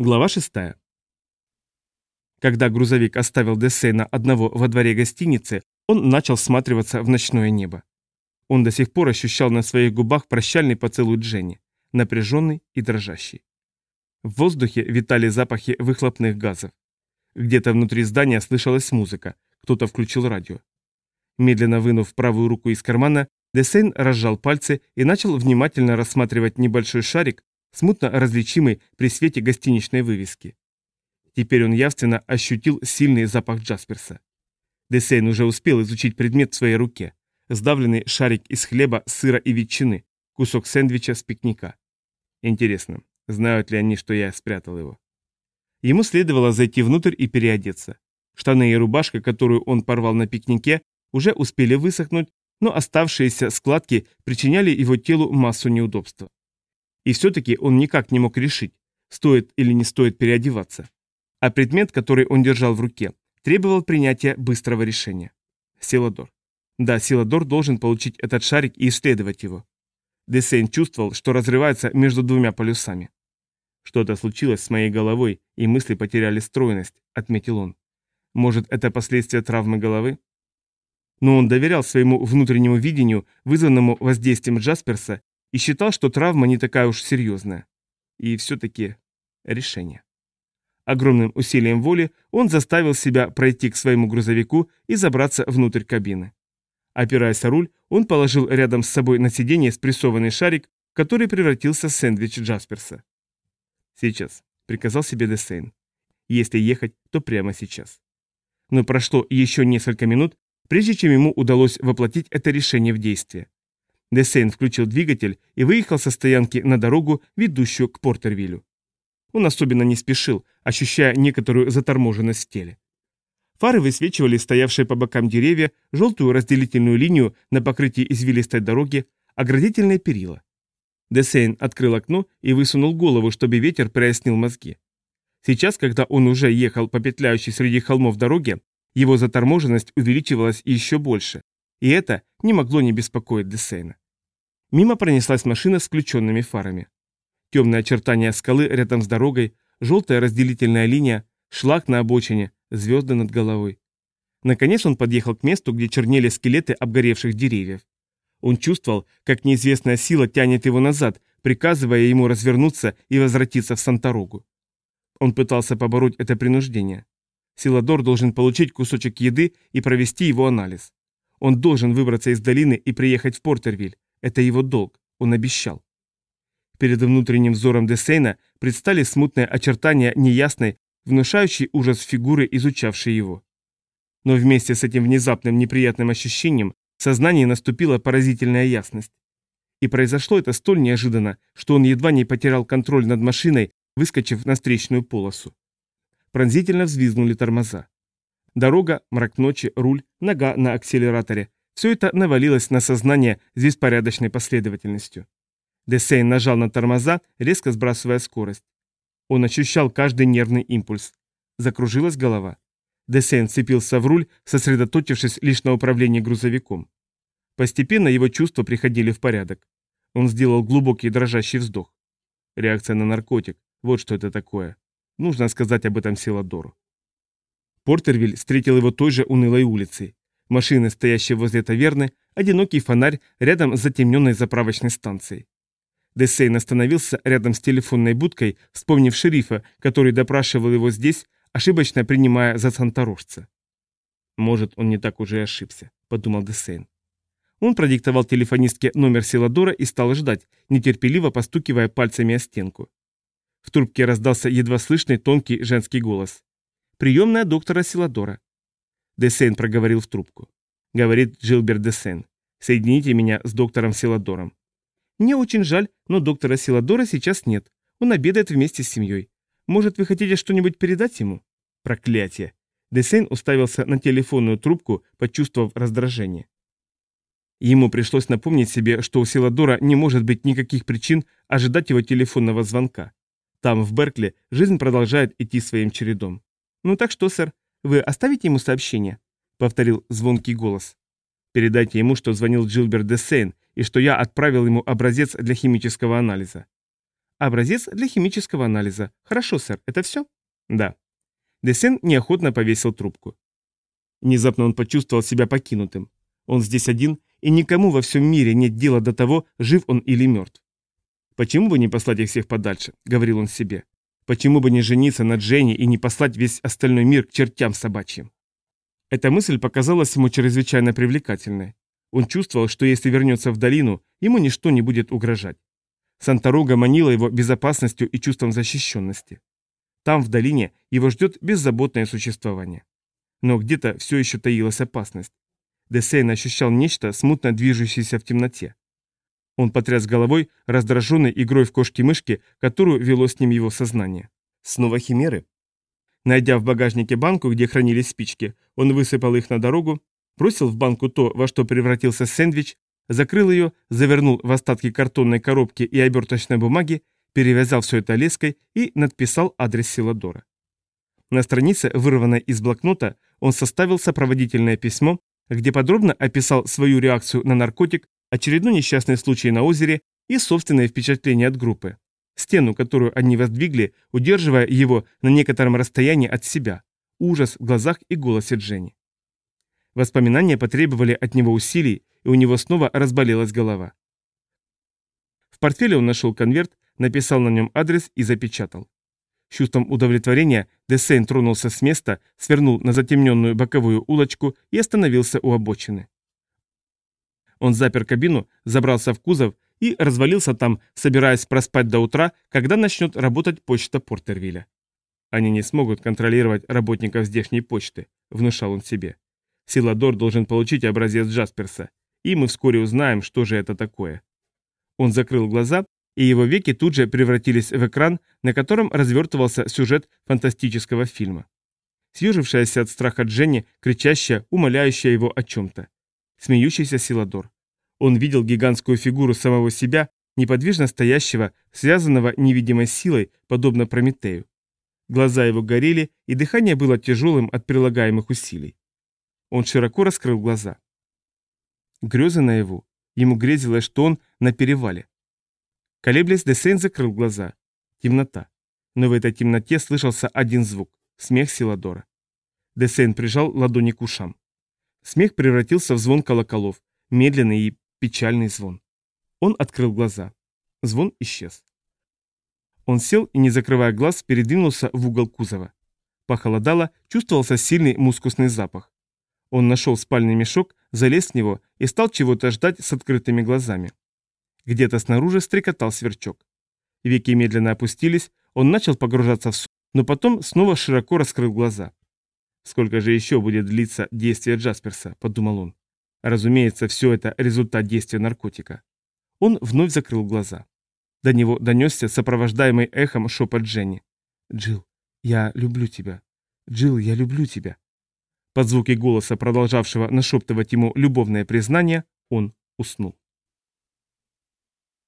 Глава 6. Когда грузовик оставил Десейна одного во дворе гостиницы, он начал всматриваться в ночное небо. Он до сих пор ощущал на своих губах прощальный поцелуй Дженни, напряженный и дрожащий. В воздухе витали запахи выхлопных газов. Где-то внутри здания слышалась музыка, кто-то включил радио. Медленно вынув правую руку из кармана, Десейн разжал пальцы и начал внимательно рассматривать небольшой шарик, смутно различимый при свете гостиничной вывески. Теперь он явственно ощутил сильный запах Джасперса. Десейн уже успел изучить предмет в своей руке. Сдавленный шарик из хлеба, сыра и ветчины, кусок сэндвича с пикника. Интересно, знают ли они, что я спрятал его? Ему следовало зайти внутрь и переодеться. Штаны и рубашка, которую он порвал на пикнике, уже успели высохнуть, но оставшиеся складки причиняли его телу массу неудобства. И все-таки он никак не мог решить, стоит или не стоит переодеваться. А предмет, который он держал в руке, требовал принятия быстрого решения. Силадор. Да, Силадор должен получить этот шарик и исследовать его. Десейн чувствовал, что разрывается между двумя полюсами. Что-то случилось с моей головой, и мысли потеряли стройность, отметил он. Может, это последствия травмы головы? Но он доверял своему внутреннему видению, вызванному воздействием Джасперса, и считал, что травма не такая уж серьезная. И все-таки решение. Огромным усилием воли он заставил себя пройти к своему грузовику и забраться внутрь кабины. Опираясь о руль, он положил рядом с собой на сиденье спрессованный шарик, который превратился в сэндвич Джасперса. «Сейчас», — приказал себе Десейн. «Если ехать, то прямо сейчас». Но прошло еще несколько минут, прежде чем ему удалось воплотить это решение в действие. Десейн включил двигатель и выехал со стоянки на дорогу, ведущую к Портервиллю. Он особенно не спешил, ощущая некоторую заторможенность в теле. Фары высвечивали стоявшие по бокам деревья, желтую разделительную линию на покрытии извилистой дороги, оградительные перила. Десейн открыл окно и высунул голову, чтобы ветер прояснил мозги. Сейчас, когда он уже ехал по петляющей среди холмов дороге, его заторможенность увеличивалась еще больше, и это не могло не беспокоить Десейна. Мимо пронеслась машина с включенными фарами. Темные очертания скалы рядом с дорогой, желтая разделительная линия, шлак на обочине, звезды над головой. Наконец он подъехал к месту, где чернели скелеты обгоревших деревьев. Он чувствовал, как неизвестная сила тянет его назад, приказывая ему развернуться и возвратиться в Санторогу. Он пытался побороть это принуждение. Силадор должен получить кусочек еды и провести его анализ. Он должен выбраться из долины и приехать в Портервиль. Это его долг. Он обещал. Перед внутренним взором Десейна предстали смутные очертания неясной, внушающей ужас фигуры, изучавшей его. Но вместе с этим внезапным неприятным ощущением в сознании наступила поразительная ясность. И произошло это столь неожиданно, что он едва не потерял контроль над машиной, выскочив на встречную полосу. Пронзительно взвизгнули тормоза. Дорога, мрак ночи, руль, нога на акселераторе. Все это навалилось на сознание с беспорядочной последовательностью. Десейн нажал на тормоза, резко сбрасывая скорость. Он ощущал каждый нервный импульс. Закружилась голова. Десейн цепился в руль, сосредоточившись лишь на управлении грузовиком. Постепенно его чувства приходили в порядок. Он сделал глубокий дрожащий вздох. Реакция на наркотик. Вот что это такое. Нужно сказать об этом Силадору. Портервиль встретил его той же унылой улицей. Машины, стоящие возле таверны, одинокий фонарь рядом с затемненной заправочной станцией. Десейн остановился рядом с телефонной будкой, вспомнив шерифа, который допрашивал его здесь, ошибочно принимая за санторожца. «Может, он не так уже и ошибся», — подумал Десейн. Он продиктовал телефонистке номер Силадора и стал ждать, нетерпеливо постукивая пальцами о стенку. В трубке раздался едва слышный тонкий женский голос. Приемная доктора Силадора. Десен проговорил в трубку. Говорит Джилберт Десен. Соедините меня с доктором Силадором. Мне очень жаль, но доктора Силадора сейчас нет. Он обедает вместе с семьей. Может, вы хотите что-нибудь передать ему? Проклятие. Десен уставился на телефонную трубку, почувствовав раздражение. Ему пришлось напомнить себе, что у Силадора не может быть никаких причин ожидать его телефонного звонка. Там, в Беркли, жизнь продолжает идти своим чередом. «Ну так что, сэр, вы оставите ему сообщение?» — повторил звонкий голос. «Передайте ему, что звонил Джилберт де Сейн и что я отправил ему образец для химического анализа». Образец для химического анализа. Хорошо, сэр, это все? Да. Десен неохотно повесил трубку. Внезапно он почувствовал себя покинутым. Он здесь один, и никому во всем мире нет дела до того, жив он или мертв. «Почему бы не послать их всех подальше?» — говорил он себе. «Почему бы не жениться на Дженни и не послать весь остальной мир к чертям собачьим?» Эта мысль показалась ему чрезвычайно привлекательной. Он чувствовал, что если вернется в долину, ему ничто не будет угрожать. Санторога манила его безопасностью и чувством защищенности. Там, в долине, его ждет беззаботное существование. Но где-то все еще таилась опасность. Десейн ощущал нечто, смутно движущееся в темноте. Он потряс головой, раздраженный игрой в кошки-мышки, которую вело с ним его сознание. Снова химеры? Найдя в багажнике банку, где хранились спички, он высыпал их на дорогу, бросил в банку то, во что превратился сэндвич, закрыл ее, завернул в остатки картонной коробки и оберточной бумаги, перевязал все это леской и надписал адрес Силадора. На странице, вырванной из блокнота, он составил сопроводительное письмо, где подробно описал свою реакцию на наркотик, очередной несчастный случай на озере и собственные впечатления от группы. Стену, которую они воздвигли, удерживая его на некотором расстоянии от себя. Ужас в глазах и голосе Дженни. Воспоминания потребовали от него усилий, и у него снова разболелась голова. В портфеле он нашел конверт, написал на нем адрес и запечатал. С чувством удовлетворения Десейн тронулся с места, свернул на затемненную боковую улочку и остановился у обочины. Он запер кабину, забрался в кузов и развалился там, собираясь проспать до утра, когда начнет работать почта Портервилля. Они не смогут контролировать работников здешней почты, внушал он себе. Силадор должен получить образец Джасперса, и мы вскоре узнаем, что же это такое. Он закрыл глаза и его веки тут же превратились в экран, на котором развертывался сюжет фантастического фильма. Съежившаяся от страха Дженни, кричащая, умоляющая его о чем-то. Смеющийся Силадор. Он видел гигантскую фигуру самого себя, неподвижно стоящего, связанного невидимой силой, подобно Прометею. Глаза его горели, и дыхание было тяжелым от прилагаемых усилий. Он широко раскрыл глаза. Грезы наяву. Ему грезилось, что он на перевале. Колеблясь, Десейн закрыл глаза. Темнота. Но в этой темноте слышался один звук – смех Силадора. Десейн прижал ладони к ушам. Смех превратился в звон колоколов, медленный и печальный звон. Он открыл глаза. Звон исчез. Он сел и, не закрывая глаз, передвинулся в угол кузова. Похолодало, чувствовался сильный мускусный запах. Он нашел спальный мешок, залез в него и стал чего-то ждать с открытыми глазами. Где-то снаружи стрекотал сверчок. Веки медленно опустились, он начал погружаться в сон, но потом снова широко раскрыл глаза. «Сколько же еще будет длиться действие Джасперса?» – подумал он. Разумеется, все это результат действия наркотика. Он вновь закрыл глаза. До него донесся сопровождаемый эхом шепот Дженни. «Джилл, я люблю тебя. Джилл, я люблю тебя». Под звуки голоса, продолжавшего нашептывать ему любовное признание, он уснул.